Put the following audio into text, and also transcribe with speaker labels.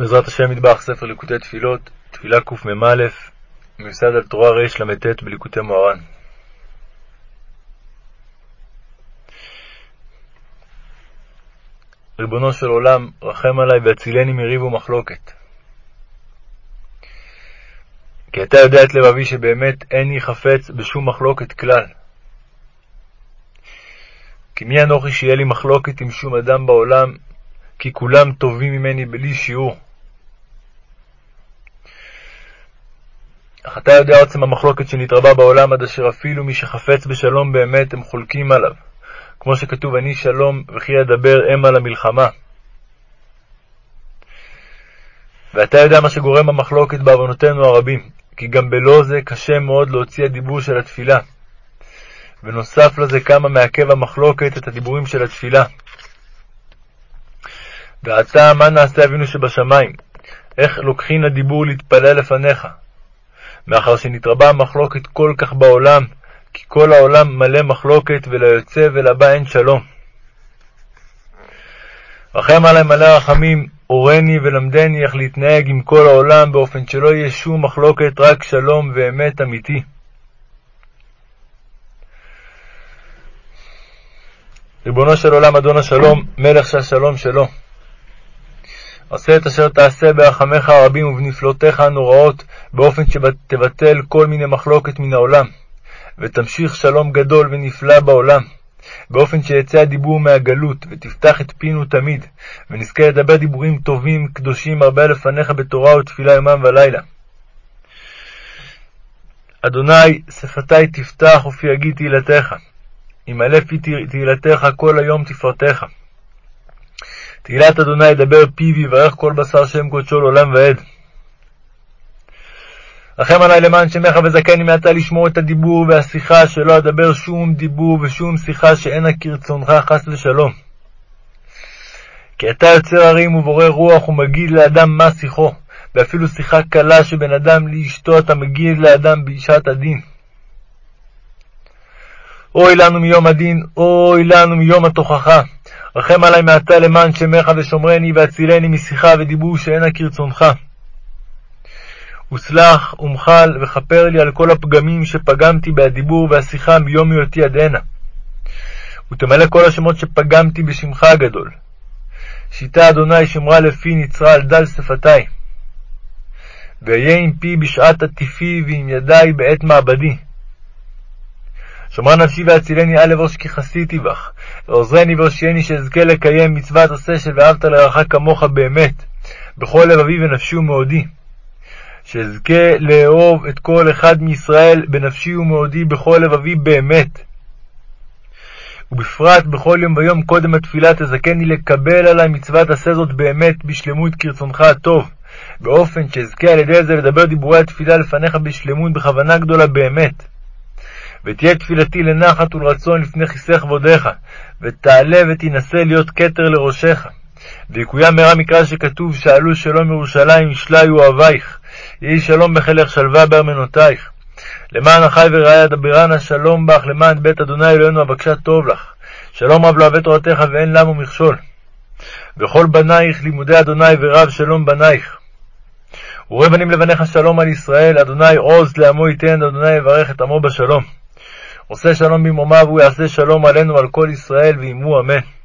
Speaker 1: בעזרת השם מטבח ספר ליקוטי תפילות, תפילה קמ"א, מיוסד על תורה רל"ט בליקוטי מוהר"ן. ריבונו של עולם, רחם עלי והצילני מריב ומחלוקת. כי אתה יודע את לבבי שבאמת איני חפץ בשום מחלוקת כלל. כי מי אנוכי שיהיה לי מחלוקת עם שום אדם בעולם, כי כולם טובים ממני בלי שיעור. אך אתה יודע עוצם המחלוקת שנתרבה בעולם, עד אשר אפילו מי שחפץ בשלום באמת, הם חולקים עליו. כמו שכתוב, אני שלום וכי אדבר אם על המלחמה. ואתה יודע מה שגורם המחלוקת בעוונותינו הרבים, כי גם בלא זה קשה מאוד להוציא הדיבור של התפילה. ונוסף לזה כמה מעכב המחלוקת את הדיבורים של התפילה. ועתה מה נעשה אבינו שבשמיים? איך לוקחין הדיבור להתפלל לפניך? מאחר שנתרבה המחלוקת כל כך בעולם, כי כל העולם מלא מחלוקת, וליוצא ולבא אין שלום. רחם עלי מלא רחמים, הורני ולמדני איך להתנהג עם כל העולם באופן שלא יהיה שום מחלוקת, רק שלום ואמת אמיתי. ריבונו של עולם, אדון השלום, מלך שהשלום שלו. עשה את אשר תעשה ברחמיך הרבים ובנפלאותיך הנוראות, באופן שתבטל כל מיני מחלוקת מן העולם, ותמשיך שלום גדול ונפלא בעולם, באופן שיצא הדיבור מהגלות, ותפתח את פינו תמיד, ונזכה לדבר דיבורים טובים, קדושים, הרבה לפניך בתורה ותפילה יומם ולילה. אדוני, שפתי תפתח ופי יגיד תהילתך. ימלא פי תהילתך כל היום תפארתך. תהילת אדוני ידבר פיו ויברך כל בשר שם קודשו לעולם ועד. רחם עלי למען שמך וזכני מעתה לשמור את הדיבור והשיחה, שלא אדבר שום דיבור ושום שיחה שאינה כרצונך חס ושלום. כי אתה יוצר הרים ובורא רוח ומגיד לאדם מה שיחו, ואפילו שיחה קלה שבין אדם לאשתו אתה מגיד לאדם בשעת הדין. אוי לנו מיום הדין, אוי לנו מיום התוכחה. רחם עלי מעתה למען שמך ושומרני והצילני משיחה ודיבור שאינה כרצונך. וסלח ומחל וכפר לי על כל הפגמים שפגמתי בהדיבור והשיחה מיום היותי עד הנה. ותמלא כל השמות שפגמתי בשמך הגדול. שיטה אדוני שמרה לפי נצרה על דל שפתי. ואהיה עם פי בשעת עטיפי ועם ידי בעת מעבדי. שמרה נפשי והצילני אל אבוש כי חסיתי בך, ועוזרני והושיעני שאזכה לקיים מצוות עשה של ואהבת לרעך כמוך באמת, בכל לבבי ונפשי ומאודי. שאזכה לאהוב את כל אחד מישראל בנפשי ומאודי בכל לבבי באמת. ובפרט בכל יום ויום קודם התפילה תזכני לקבל עלי מצוות עשה זאת באמת בשלמות כרצונך הטוב, באופן שאזכה על ידי זה לדבר דיבורי התפילה לפניך בשלמות בכוונה גדולה באמת. ותהיה תפילתי לנחת ולרצון לפני כיסא כבודיך, ותעלה ותינשא להיות כתר לראשך. ויקוים מהרה מקרא שכתוב, שאלו שלום ירושלים, ישליו אוהביך, יהי שלום בחילך שלווה בארמנותיך. למען אחי ורעי אדברנה שלום בך, למען בית אדוני אלוהינו אבקשה טוב לך. שלום רב לא אוהבי תורתך ואין למו מכשול. וכל בנייך לימודי אדוני ורב שלום בנייך. וראה בנים לבניך שלום על ישראל, אדוני עוז לעמו ייתן, אדוני יברך את עמו בשלום. עושה שלום במרומיו, הוא יעשה שלום עלינו ועל כל ישראל, ועמו אמן.